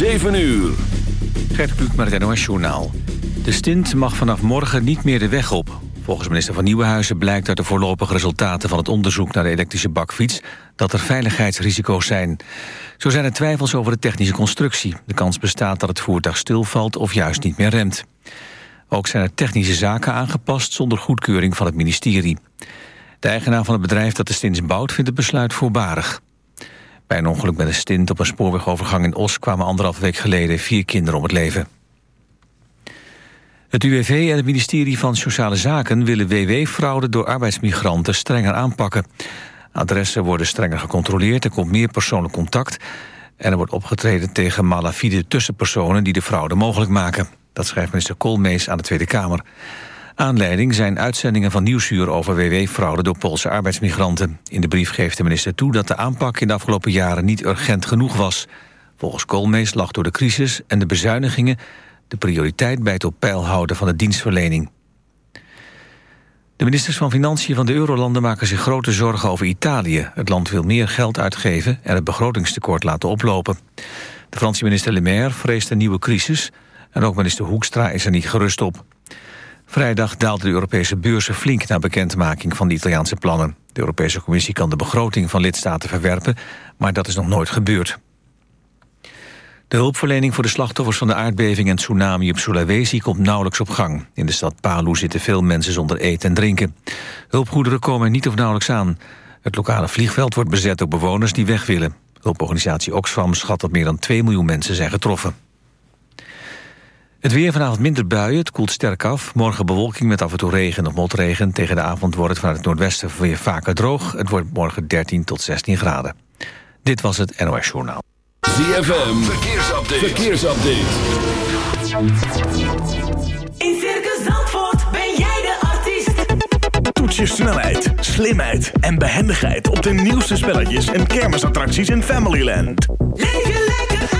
7 uur. Gert Kluk met het NOS Journaal. De stint mag vanaf morgen niet meer de weg op. Volgens minister van Nieuwenhuizen blijkt uit de voorlopige resultaten... van het onderzoek naar de elektrische bakfiets... dat er veiligheidsrisico's zijn. Zo zijn er twijfels over de technische constructie. De kans bestaat dat het voertuig stilvalt of juist niet meer remt. Ook zijn er technische zaken aangepast... zonder goedkeuring van het ministerie. De eigenaar van het bedrijf dat de stint bouwt... vindt het besluit voorbarig. Bij een ongeluk met een stint op een spoorwegovergang in Os... kwamen anderhalf week geleden vier kinderen om het leven. Het UWV en het ministerie van Sociale Zaken willen WW-fraude door arbeidsmigranten strenger aanpakken. Adressen worden strenger gecontroleerd, er komt meer persoonlijk contact... en er wordt opgetreden tegen malafide tussenpersonen die de fraude mogelijk maken. Dat schrijft minister Koolmees aan de Tweede Kamer. Aanleiding zijn uitzendingen van Nieuwsuur over WW-fraude door Poolse arbeidsmigranten. In de brief geeft de minister toe dat de aanpak in de afgelopen jaren niet urgent genoeg was. Volgens Koolmees lag door de crisis en de bezuinigingen de prioriteit bij het op peil houden van de dienstverlening. De ministers van Financiën van de Eurolanden maken zich grote zorgen over Italië. Het land wil meer geld uitgeven en het begrotingstekort laten oplopen. De Franse minister Le Maire vreest een nieuwe crisis... en ook minister Hoekstra is er niet gerust op. Vrijdag daalden de Europese beurzen flink na bekendmaking van de Italiaanse plannen. De Europese Commissie kan de begroting van lidstaten verwerpen, maar dat is nog nooit gebeurd. De hulpverlening voor de slachtoffers van de aardbeving en tsunami op Sulawesi komt nauwelijks op gang. In de stad Palu zitten veel mensen zonder eten en drinken. Hulpgoederen komen niet of nauwelijks aan. Het lokale vliegveld wordt bezet door bewoners die weg willen. Hulporganisatie Oxfam schat dat meer dan 2 miljoen mensen zijn getroffen. Het weer vanavond minder buien, het koelt sterk af. Morgen bewolking met af en toe regen of motregen. Tegen de avond wordt het vanuit het noordwesten weer vaker droog. Het wordt morgen 13 tot 16 graden. Dit was het NOS Journaal. ZFM, verkeersupdate. verkeersupdate. In Circus Zandvoort ben jij de artiest. Toets je snelheid, slimheid en behendigheid op de nieuwste spelletjes en kermisattracties in Familyland. Leef je lekker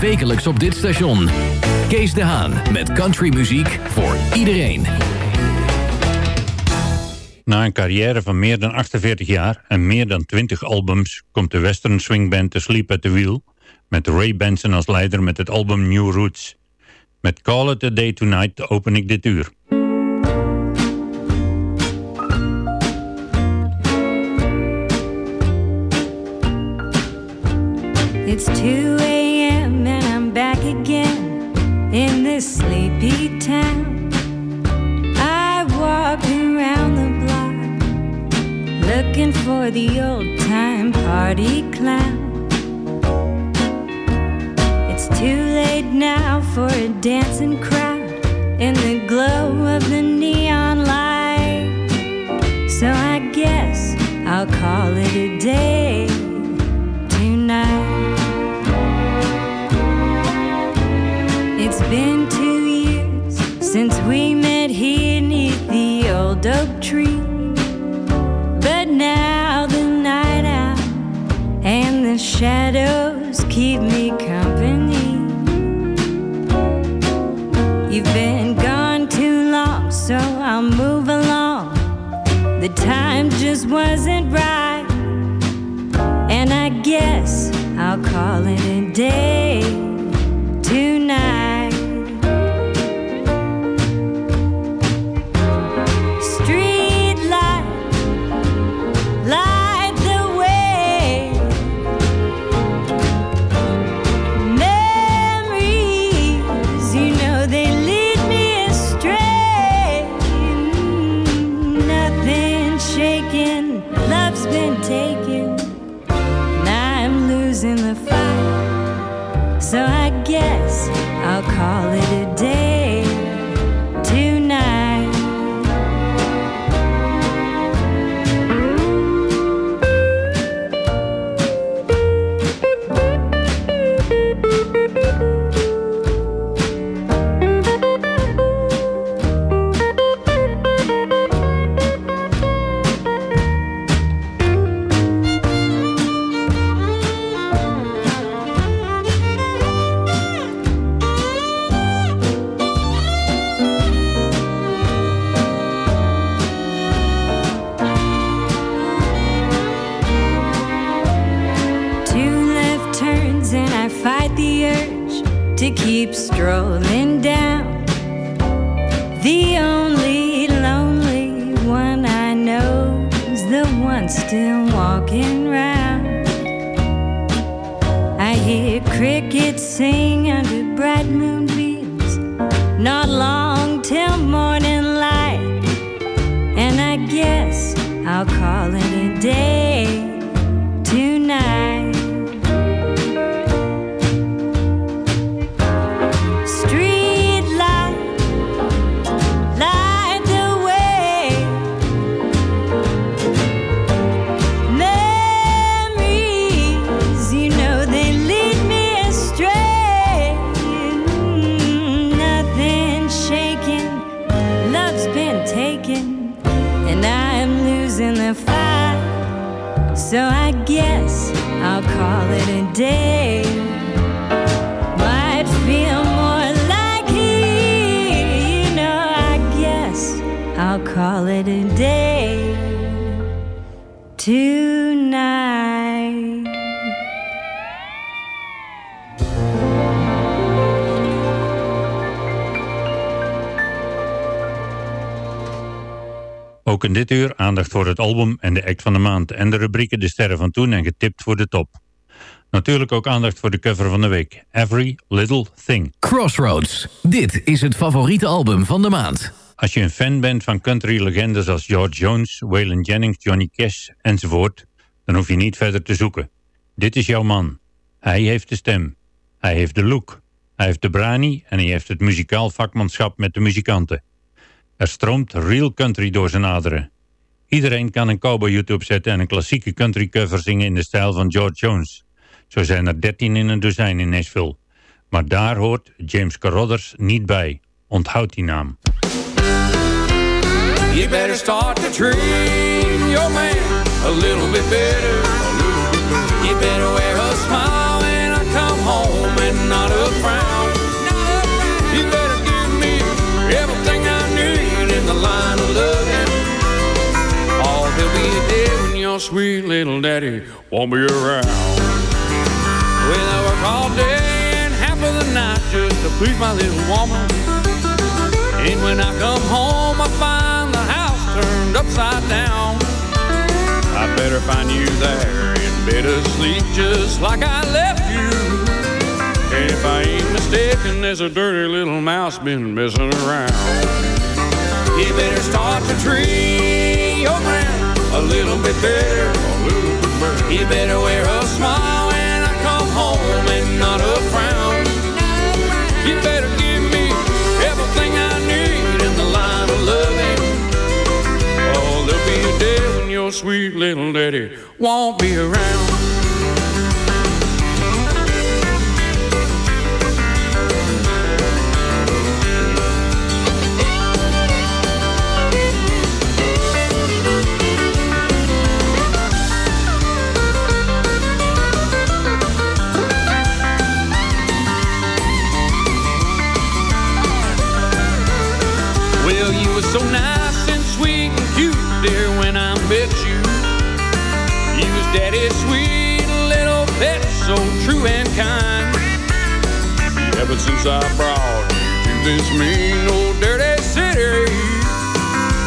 Wekelijks op dit station. Kees de Haan met countrymuziek voor iedereen. Na een carrière van meer dan 48 jaar en meer dan 20 albums... komt de western swingband The Sleep at the Wheel... met Ray Benson als leider met het album New Roots. Met Call It A Day Tonight open ik dit uur. It's 2 this sleepy town. I walk around the block looking for the old time party clown. It's too late now for a dancing crowd in the glow of the neon light. So I guess I'll call it a day keep me company. You've been gone too long, so I'll move along. The time just wasn't right, and I guess I'll call it a day. Shaking, love's been taken. Now I'm losing the fight. So I guess I'll call it a call it a day tonight. Ook in dit uur aandacht voor het album en de act van de maand en de rubrieken De Sterren van Toen en Getipt voor de Top. Natuurlijk ook aandacht voor de cover van de week, Every Little Thing. Crossroads. Dit is het favoriete album van de maand. Als je een fan bent van country-legendes als George Jones, Waylon Jennings, Johnny Cash enzovoort, dan hoef je niet verder te zoeken. Dit is jouw man. Hij heeft de stem. Hij heeft de look. Hij heeft de brani en hij heeft het muzikaal vakmanschap met de muzikanten. Er stroomt real country door zijn aderen. Iedereen kan een cowboyhoed opzetten en een klassieke country cover zingen in de stijl van George Jones. Zo zijn er 13 in een dozijn in Nashville. Maar daar hoort James Carruthers niet bij. Onthoud die naam. You better start to treat your man a little bit better. You better wear a smile when I come home and not a frown. You better give me everything I need in the line of loving. Oh, there'll be a day when your sweet little daddy won't be around. Well, I work all day and half of the night just to please my little woman. And when I come home, I find turned upside down. I better find you there in bed asleep just like I left you. If I ain't mistaken, there's a dirty little mouse been messing around. You better start to treat sweet little daddy won't be around. Since I brought you to this mean old dirty city,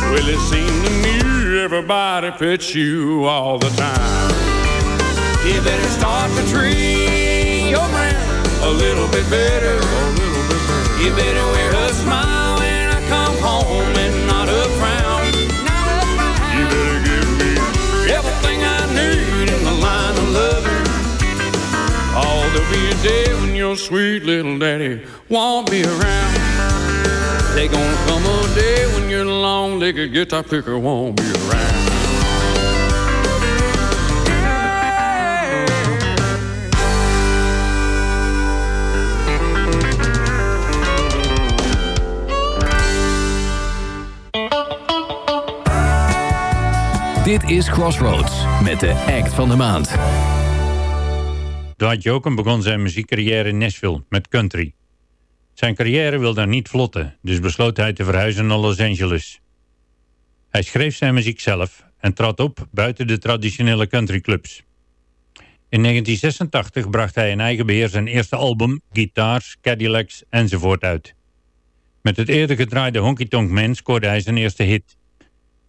well, it seemed to me everybody pits you all the time. You better start to treat your man a little bit better, a little bit better. You better wear a smile when I come home be a day when your sweet little daddy won't be around. There's gonna come a day when your long-legged guitar picker won't be around. Dit is Crossroads met de act van de maand. Dwight Jokum begon zijn muziekcarrière in Nashville met country. Zijn carrière wilde daar niet vlotten, dus besloot hij te verhuizen naar Los Angeles. Hij schreef zijn muziek zelf en trad op buiten de traditionele countryclubs. In 1986 bracht hij in eigen beheer zijn eerste album, Guitars, Cadillacs enzovoort uit. Met het eerder gedraaide Honky Tonk Man scoorde hij zijn eerste hit.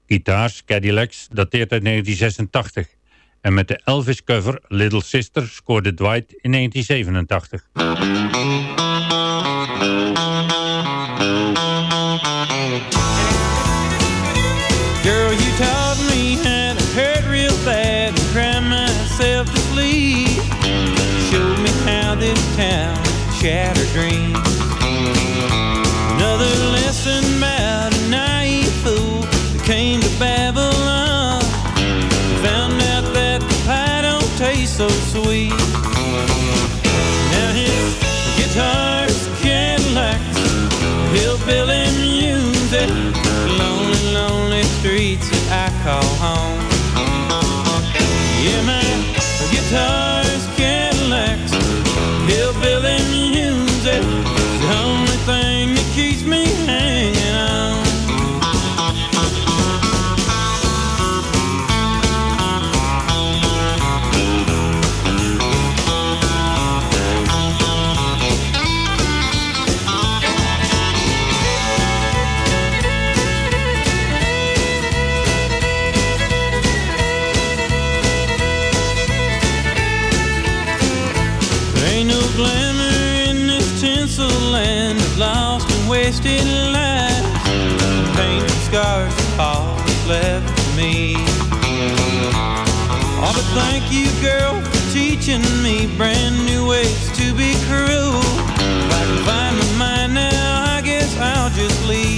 Guitars, Cadillacs dateert uit 1986 en met de Elvis cover Little Sister scoorde Dwight in 1987. Girl, you taught me how to hurt real bad and cry myself to sleep. Showed me how this town shattered but thank you, girl, for teaching me brand new ways to be cruel. If I can find my mind now, I guess I'll just leave.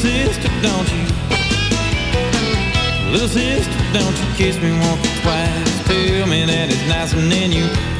Sister, don't you? Little sister, don't you kiss me once or twice? Tell me that it's nice and then you.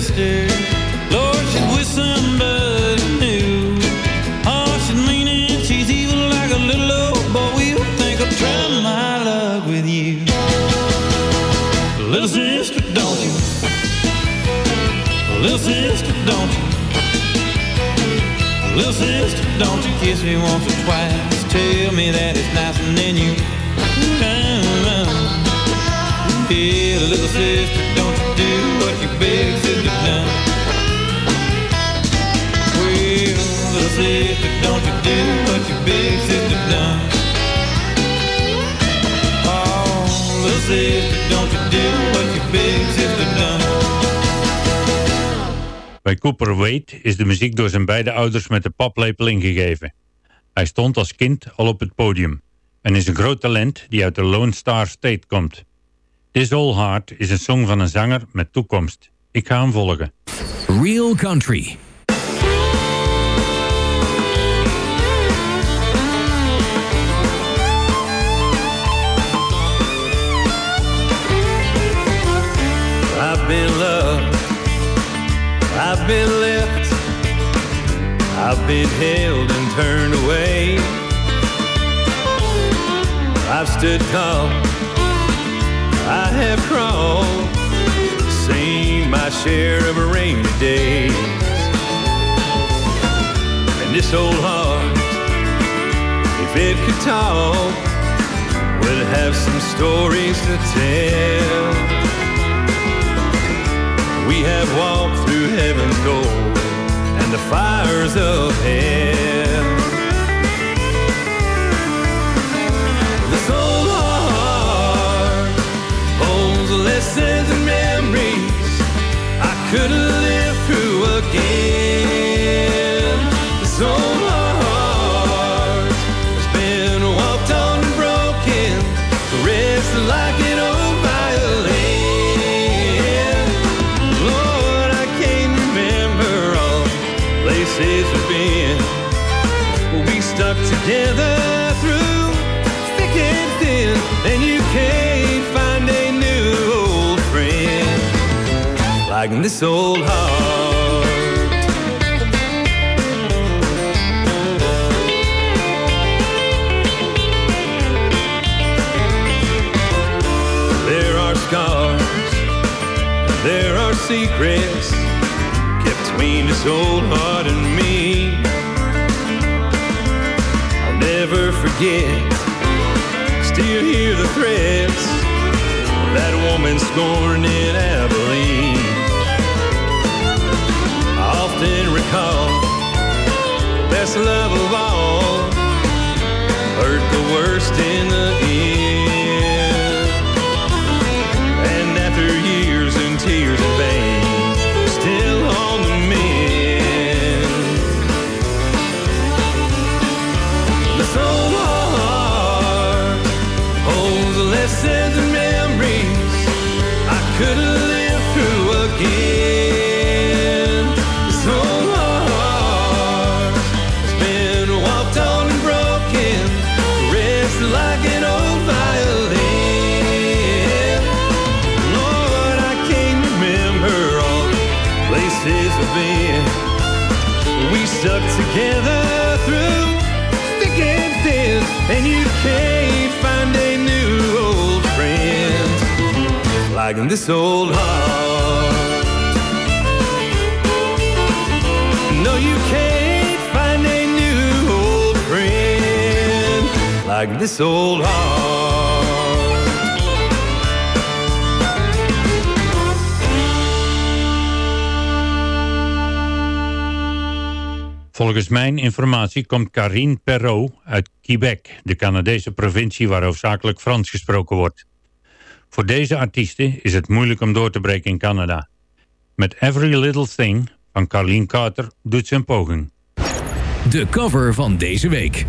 Sister, Lord, she's with somebody new. Oh, she's mean and she's evil like a little old boy. We'll think I'll try my luck with you. Little sister, don't you? Little sister, don't you? Little sister, don't you kiss me once or twice? Tell me that it's nice and then you. Yeah, little sister, don't you done? Don't you do done? Bij Cooper Wade is de muziek door zijn beide ouders met de paplepel ingegeven. Hij stond als kind al op het podium en is een groot talent die uit de Lone Star State komt. This Old Heart is een song van een zanger met toekomst. Ik ga hem volgen. Real Country. I've been loved, I've been left, I've been held and turned away. I've stood tall, I have crawled, seen my share of rainy days. And this old heart, if it could talk, would have some stories to tell. We have walked through heaven's door and the fires of hell. Old heart. There are scars, there are secrets kept between this old heart and me. I'll never forget, still hear the threats that woman scorned in recall best love of all stuck together through thick and thin, and you can't find a new old friend like this old heart. No, you can't find a new old friend like this old heart. Volgens mijn informatie komt Karine Perrault uit Quebec, de Canadese provincie waar hoofdzakelijk Frans gesproken wordt. Voor deze artiesten is het moeilijk om door te breken in Canada. Met Every Little Thing van Carlene Carter doet ze een poging. De cover van deze week.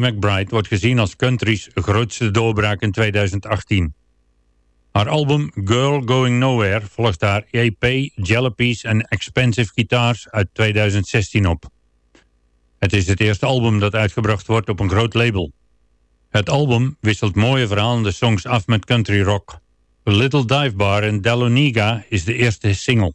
McBride wordt gezien als country's grootste doorbraak in 2018. Haar album Girl Going Nowhere volgt haar EP Jalapees en Expensive Guitars uit 2016 op. Het is het eerste album dat uitgebracht wordt op een groot label. Het album wisselt mooie verhalende songs af met country rock. A Little Dive Bar in Dahlonega is de eerste single.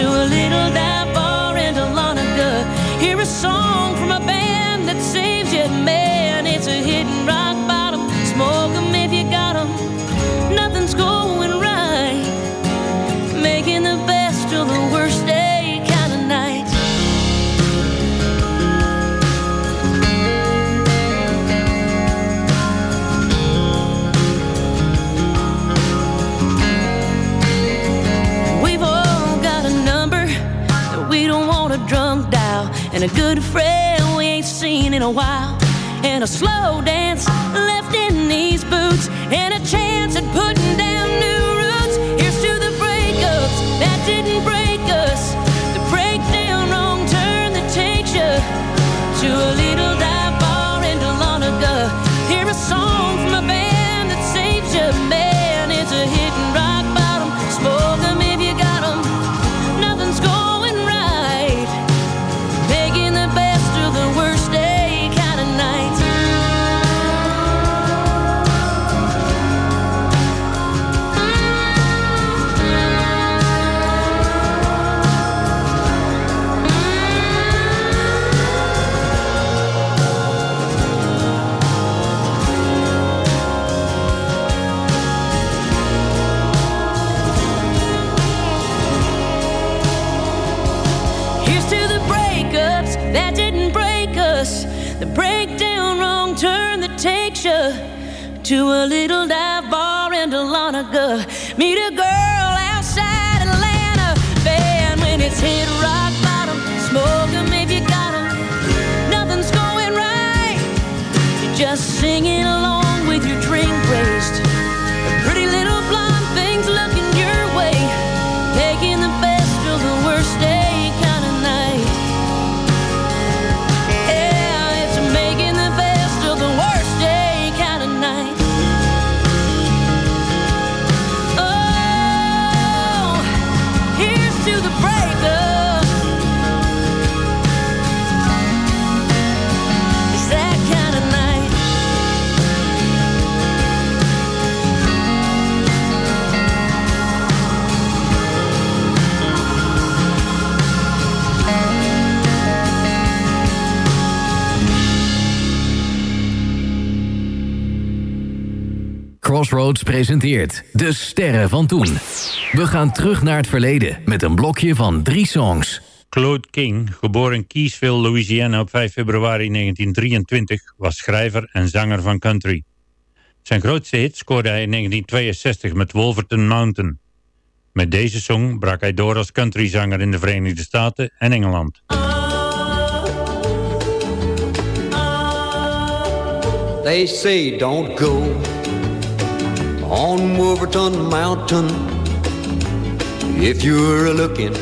to a little dive bar in a. Hear a song. A while. And a slow dance left in these boots, longer Crossroads presenteert De Sterren van Toen. We gaan terug naar het verleden met een blokje van drie songs. Claude King, geboren in Keysville, Louisiana op 5 februari 1923, was schrijver en zanger van country. Zijn grootste hit scoorde hij in 1962 met Wolverton Mountain. Met deze song brak hij door als countryzanger in de Verenigde Staten en Engeland. They say don't go on Wolverton Mountain if you're looking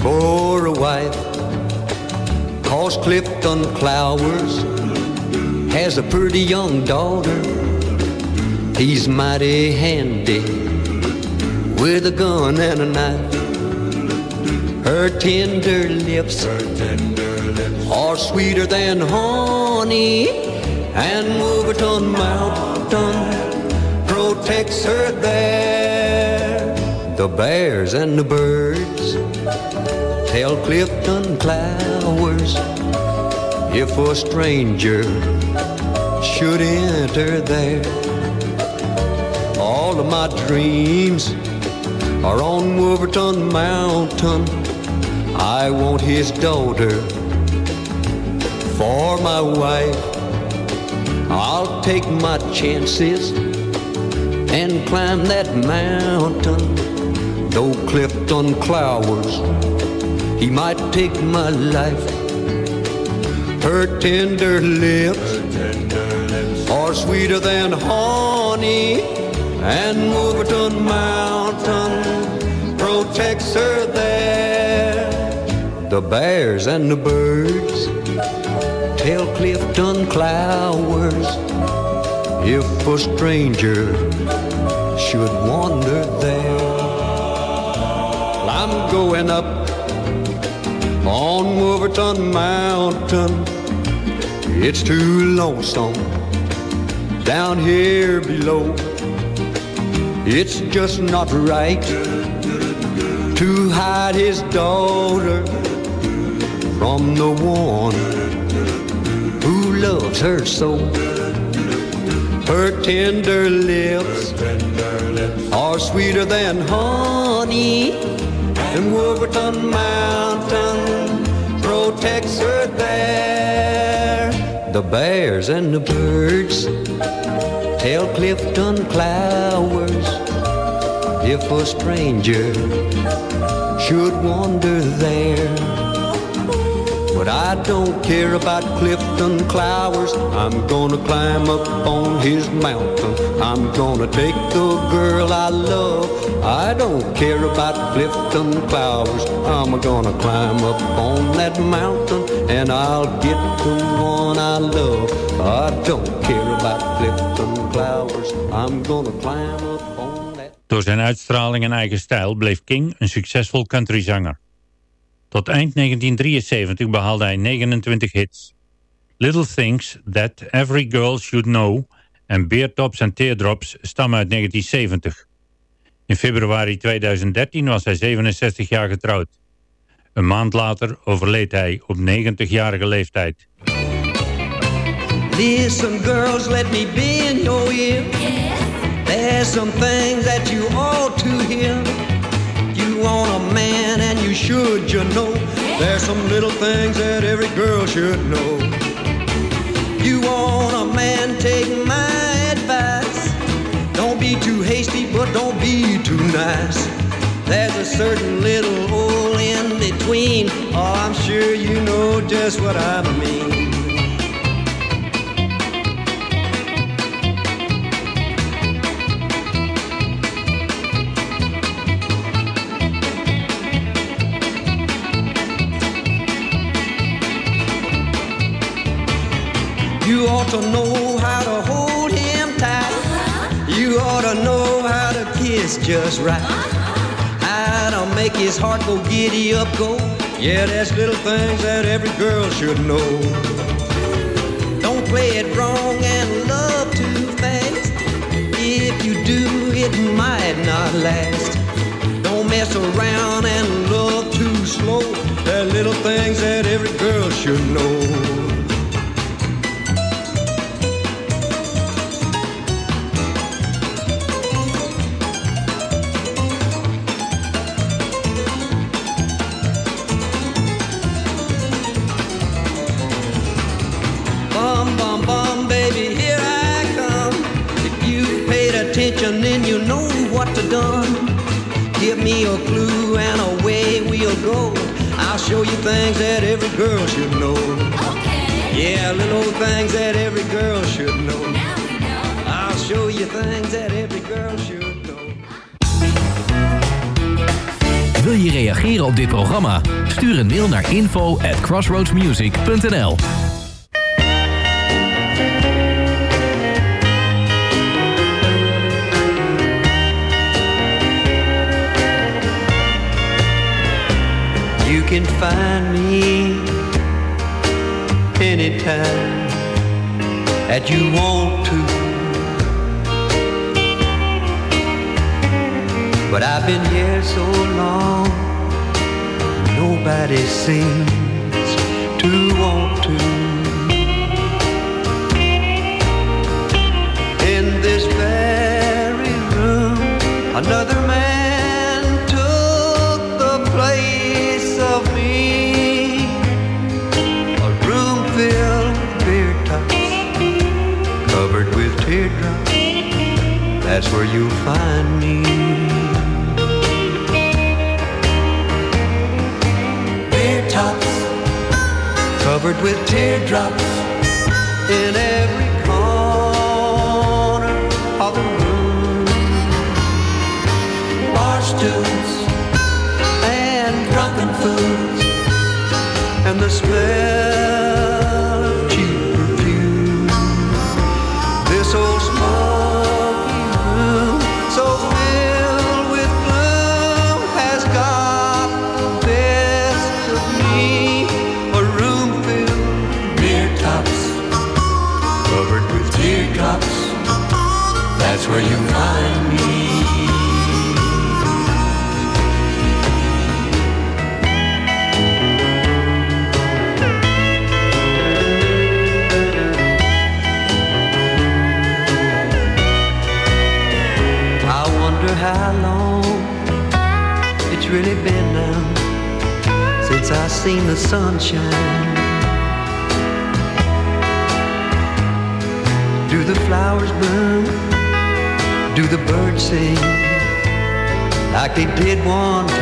for a wife. Cause Clifton Clowers has a pretty young daughter. He's mighty handy with a gun and a knife. Her tender lips, are sweeter than honey, and Wolverton Mountain protects her there. The bears and the birds tell Clifton Clowers if a stranger should enter there. All of my dreams are on Wolverton Mountain. I want his daughter for my wife. I'll take my chances and climb that mountain. Though Clifton Clowers, he might take my life. Her tender lips are sweeter than honey, and Wolverton Mountain protects her there. The bears and the birds tell Clifton Clowers if a stranger should wander there. Well, I'm going up on Wolverton Mountain. It's too lonesome down here below. It's just not right to hide his daughter from the one loves her so. Her tender lips are sweeter than honey, and Wolverton Mountain protects her there. The bears and the birds tell Clifton Clowers if a stranger should wander there. But I don't care about Clifton Clowers. I'm gonna climb up on his mountain. I'm gonna take the girl I love. I don't care about Clifton Clowers. I'm gonna climb up on that mountain and I'll get the one I love. I don't care about Clifton Clowers. I'm gonna climb up on that. Door zijn uitstraling en eigen stijl bleef King een succesvol countryzanger. Tot eind 1973 behaalde hij 29 hits. Little Things That Every Girl Should Know en Beertops and Teardrops stammen uit 1970. In februari 2013 was hij 67 jaar getrouwd. Een maand later overleed hij op 90-jarige leeftijd. Listen, girls, let me be in your ear. There's some things that you ought to hear. You want a man, and you should, you know. There's some little things that every girl should know. You want a man, take my advice. Don't be too hasty, but don't be too nice. There's a certain little hole in between. Oh, I'm sure you know just what I mean. You ought to know how to hold him tight. Uh-huh. You ought to know how to kiss just right. Uh-huh. How to make his heart go giddy up, go. Yeah, there's little things that every girl should know. Don't play it wrong and love too fast. If you do, it might not last. Don't mess around and love too slow. There are little things that every girl should know. Attention, then you know what to done. Give me a clue and away we'll go. I'll show you things that every girl should know. Okay. Yeah, little things that every girl should know. Now we know. I'll show you things that every girl should know. Wil je reageren op dit programma? Stuur een mail naar info at crossroadsmusic.nl find me anytime that you want to. But I've been here so long, nobody seems to want to. In this very room, another where you'll find me. Beer tops, covered with teardrops in every corner of the room. Bar stools and drunken fools and the smell they did one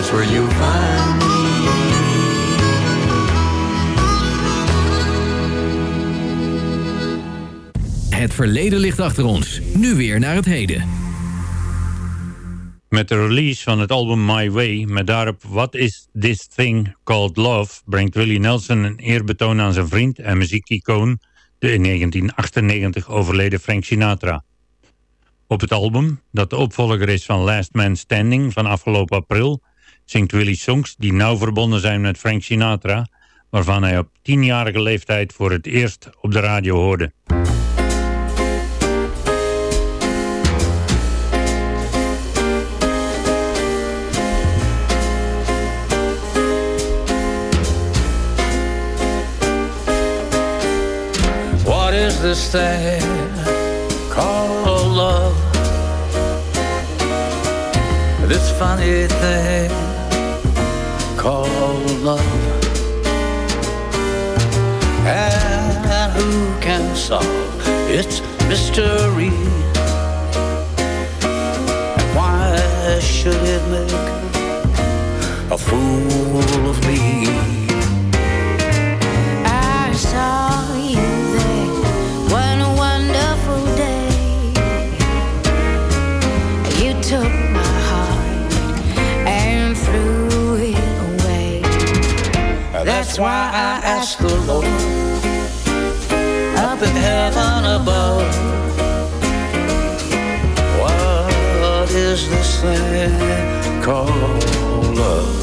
That's where you'll find me. Het verleden ligt achter ons. Nu weer naar het heden. Met de release van het album My Way, met daarop What Is This Thing Called Love, brengt Willie Nelson een eerbetoon aan zijn vriend en muziekicoon, de in 1998 overleden Frank Sinatra. Op het album, dat de opvolger is van Last Man Standing van afgelopen april, zingt Willie songs die nauw verbonden zijn met Frank Sinatra, waarvan hij op tienjarige leeftijd voor het eerst op de radio hoorde. What is this thing called love? This funny thing called love. And who can solve its mystery? Why should it make a fool of me? That's why I ask the Lord up in heaven above. What is this thing called love?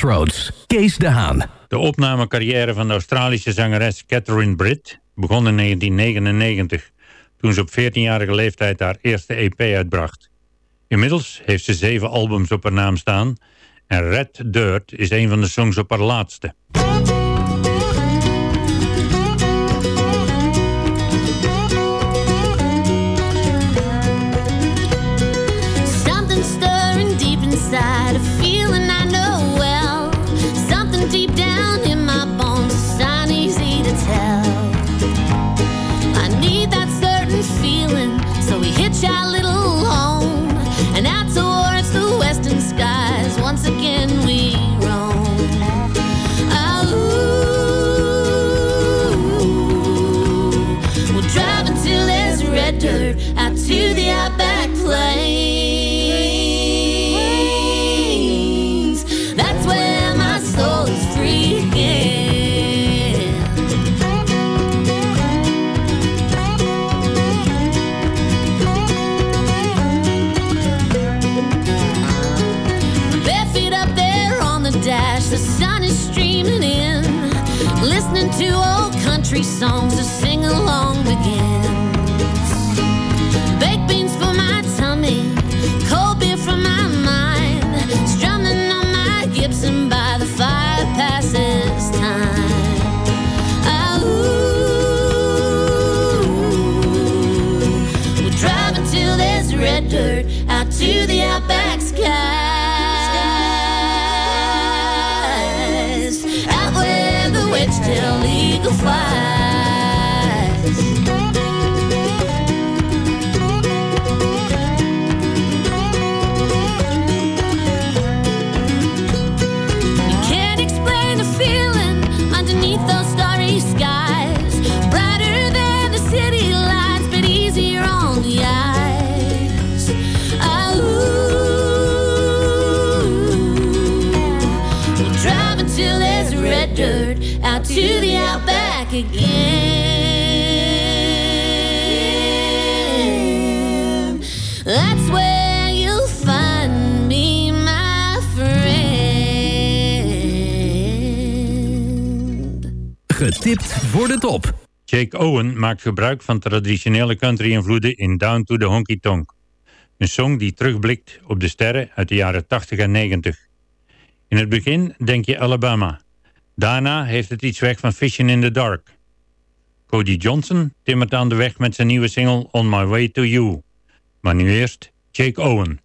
Crossroads, Kees de Haan. De opnamecarrière van de Australische zangeres Catherine Britt begon in 1999, toen ze op 14-jarige leeftijd haar eerste EP uitbracht. Inmiddels heeft ze zeven albums op haar naam staan en Red Dirt is een van de songs op haar laatste. Jake Owen maakt gebruik van traditionele country-invloeden in Down to the Honky Tonk. Een song die terugblikt op de sterren uit de jaren 80 en 90. In het begin denk je Alabama. Daarna heeft het iets weg van Fishing in the Dark. Cody Johnson timmert aan de weg met zijn nieuwe single On My Way to You. Maar nu eerst Jake Owen.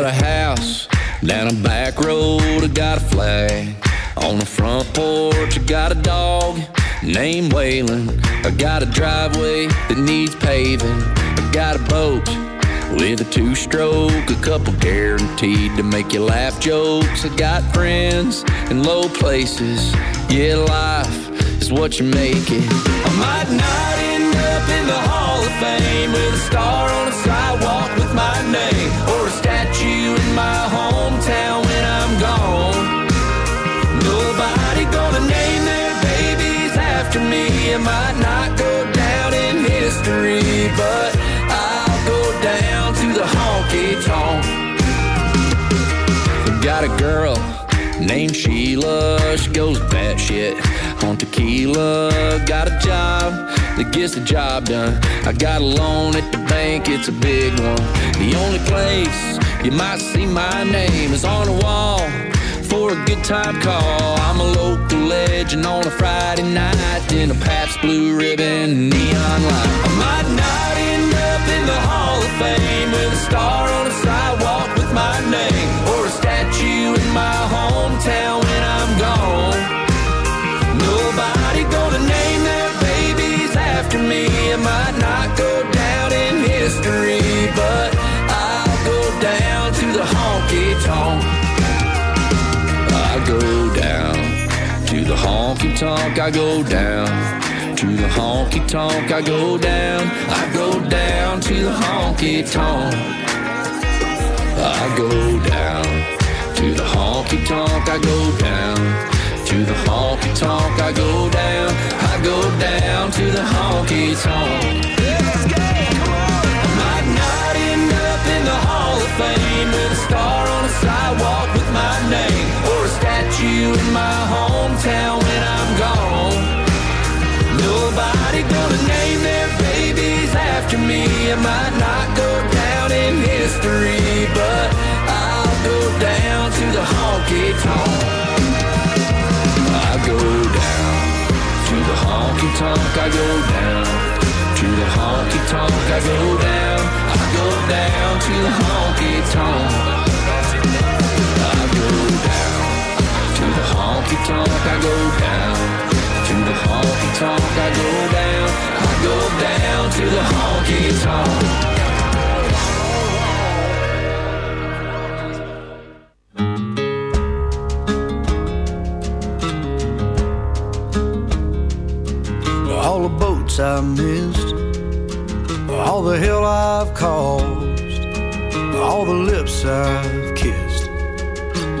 Got a house down a back road, I got a flag. On the front porch, I got a dog named Waylon. I got a driveway that needs paving. I got a boat with a two stroke, a couple guaranteed to make you laugh jokes. I got friends in low places. Yeah, life is what you make it. I might not end up in the Hall of Fame with a star on a sidewalk might not go down in history, but I'll go down to the honky tonk. Got a girl named Sheila. She goes batshit on tequila. Got a job that gets the job done. I got a loan at the bank, it's a big one. The only place you might see my name is on a wall for a good time call. I'm a local legend on a Friday night in a Pabst Blue Ribbon neon light. I might not end up in the Hall of Fame with a star on a sidewalk with my name or a statue in my hometown go down to the honky tonk. I go down to the honky tonk. I go down. I go down to the honky tonk. I go down to the honky tonk. I go down to the honky tonk. I go down. I go down to the honky tonk. Might end up in the Hall of Fame with a star on a sidewalk with my name statue in my hometown when I'm gone. Nobody gonna name their babies after me. I might not go down in history, but I'll go down to the honky tonk. I go down to the honky tonk. I go down to the honky tonk. I go down. I go down to the honky tonk. Honky tonk. I go down to the honky tonk. I go down. I go down to the honky tonk. All the boats I missed, all the hell I've caused, all the lips I've kissed,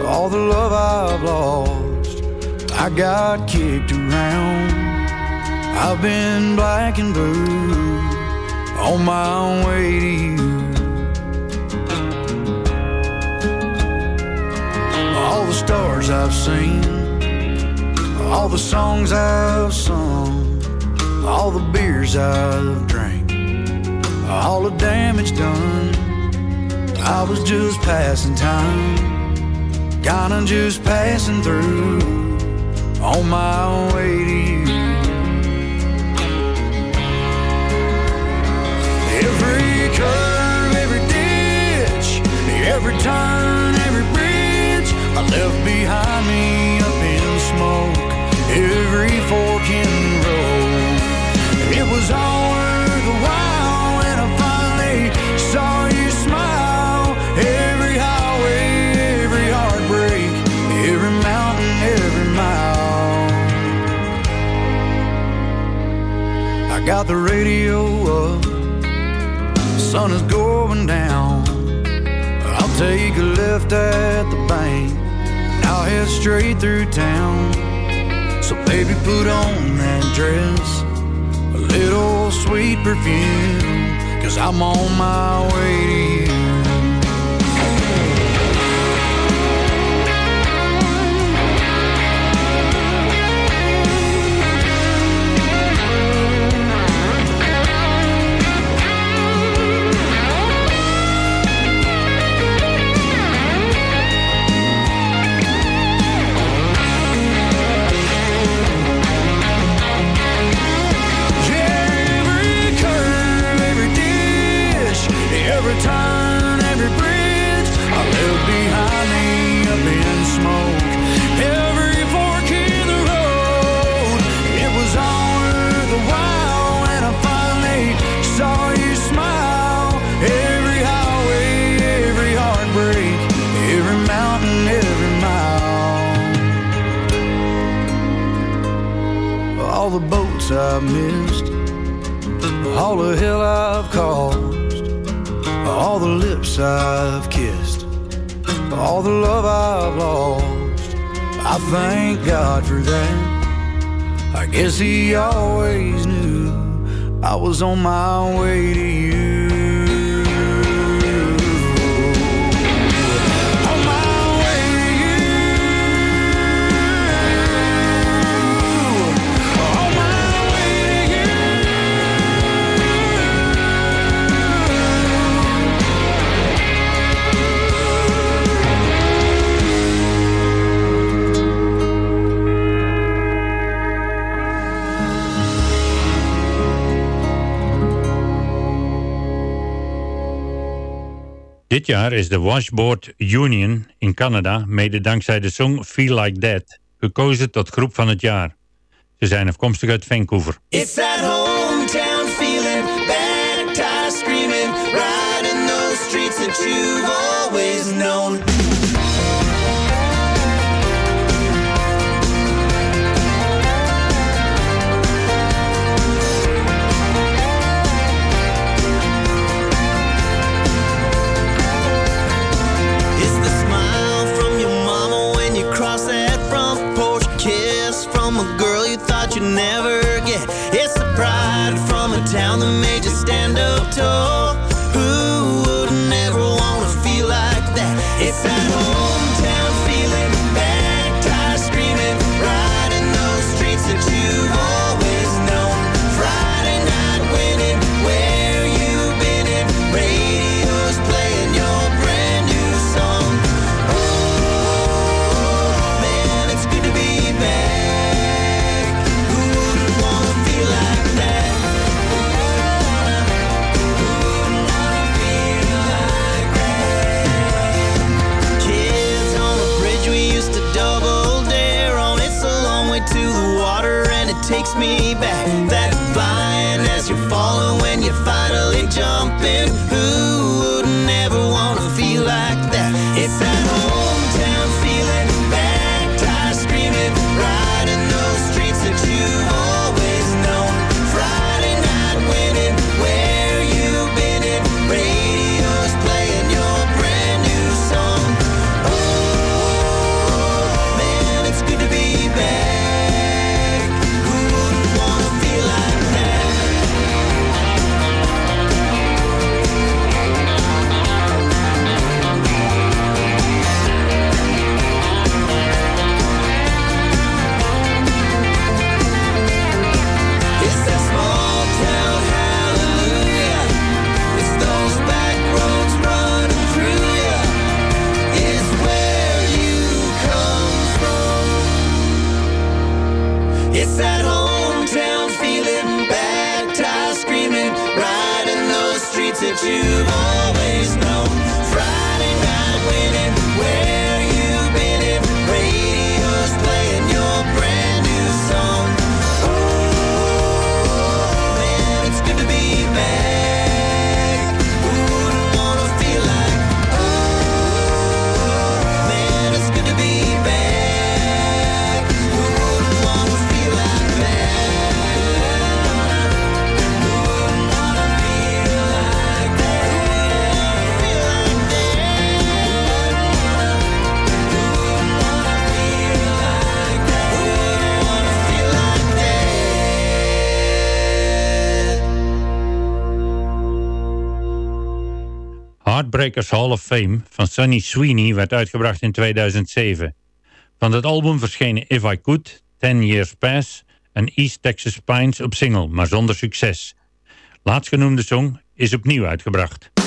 all the love I've lost. I got kicked around, I've been black and blue, on my way to you. All the stars I've seen, all the songs I've sung, all the beers I've drank, all the damage done. I was just passing time, kinda just passing through on my way to you. Every curve, every ditch, every turn, every bridge I left behind me up in smoke. Every fork in got the radio up sun is going down. I'll take a left at the bank. and I'll head straight through town. So baby, put on that dress, a little sweet perfume, cause I'm on my way to you. The boats I missed all the hell I've caused, all the lips I've kissed, all the love I've lost. I thank God for that. I guess He always knew I was on my way to you. Dit jaar is de Washboard Union in Canada, mede dankzij de song Feel Like That, gekozen tot groep van het jaar. Ze zijn afkomstig uit Vancouver. It's that hometown feeling, baptized screaming, riding those streets that you've always known. Stand Heartbreakers Hall of Fame van Sonny Sweeney werd uitgebracht in 2007. Van het album verschenen If I Could, Ten Years Pass en East Texas Pines op single, maar zonder succes. Laatstgenoemde song is opnieuw uitgebracht.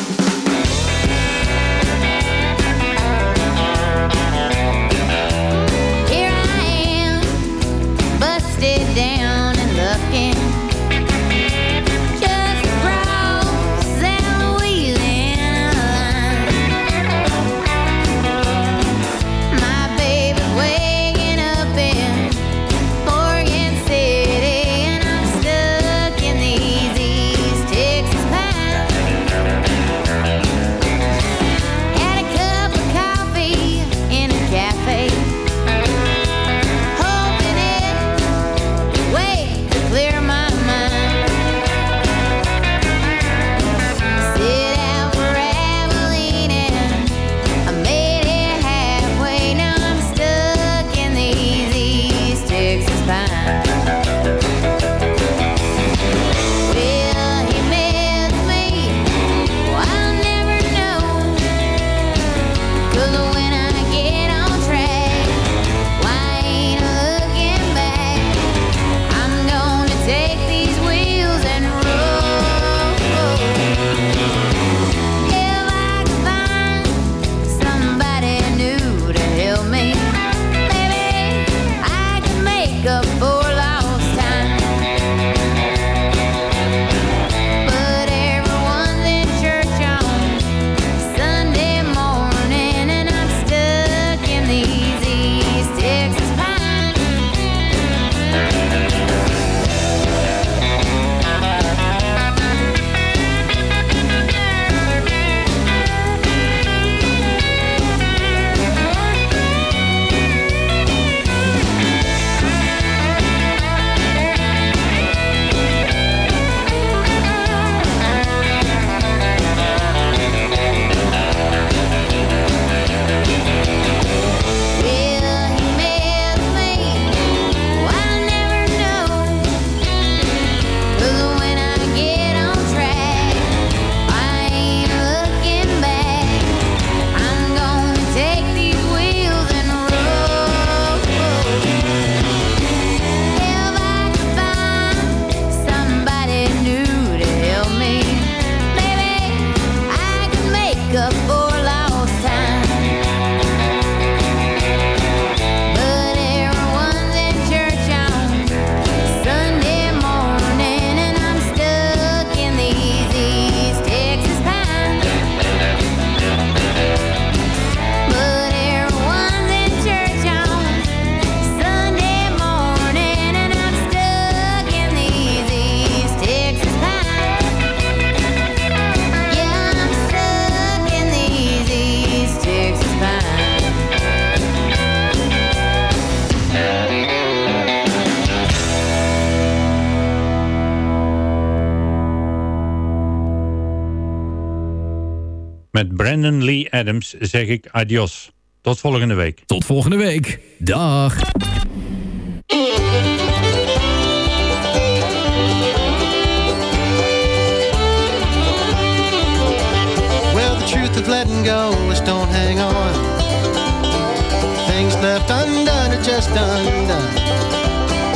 Brandon Lee Adams zeg ik adios. Tot volgende week. Tot volgende week. Dag. Well, the truth of letting go is don't hang on. Things left undone are just undone.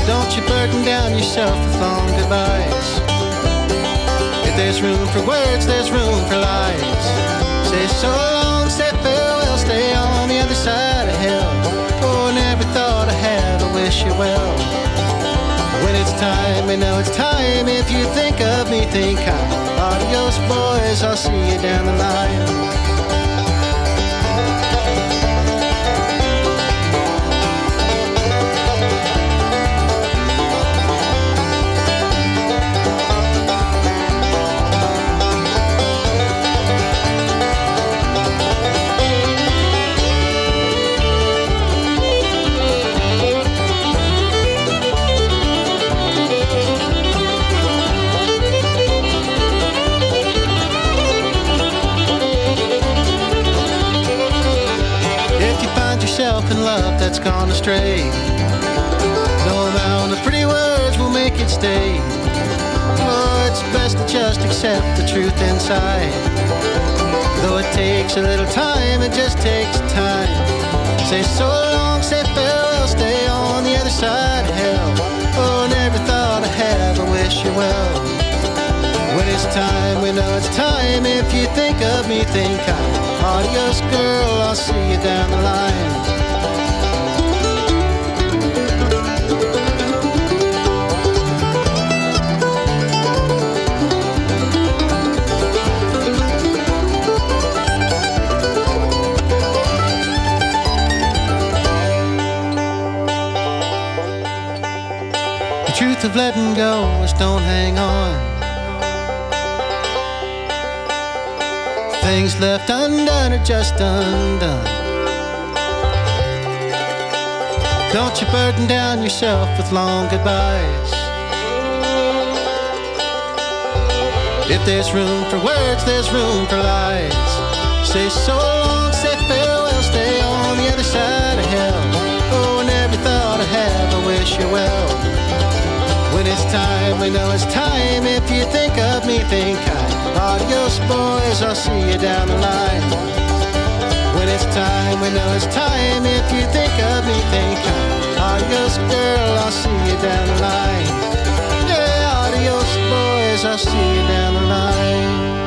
Don't you burden down yourself with long goodbyes. If there's room for words, there's room for lies. Say so long, say farewell, stay on the other side of hell. Oh, never thought I had to wish you well. When it's time, we know it's time. If you think of me, think kind. Adios, boys, I'll see you down the line. That's gone astray, no amount of pretty words will make it stay. Oh, it's best to just accept the truth inside. Though it takes a little time, it just takes time. Say so long, say farewell, stay on the other side of hell. Oh, never thought I'd have, I wish you well. When it's time, we know it's time. If you think of me, think I'm adios, girl. I'll see you down the line. Of letting go is don't hang on. Things left undone are just undone. Don't you burden down yourself with long goodbyes. If there's room for words, there's room for lies. Say so long, say farewell, stay on the other side of hell. Oh, I never thought I'd have, I wish you well. It's time, we know it's time. If you think of me, think kind. Adios, boys, I'll see you down the line. When it's time, we know it's time. If you think of me, think kind. Adios, girl, I'll see you down the line. Yeah, adios, boys, I'll see you down the line.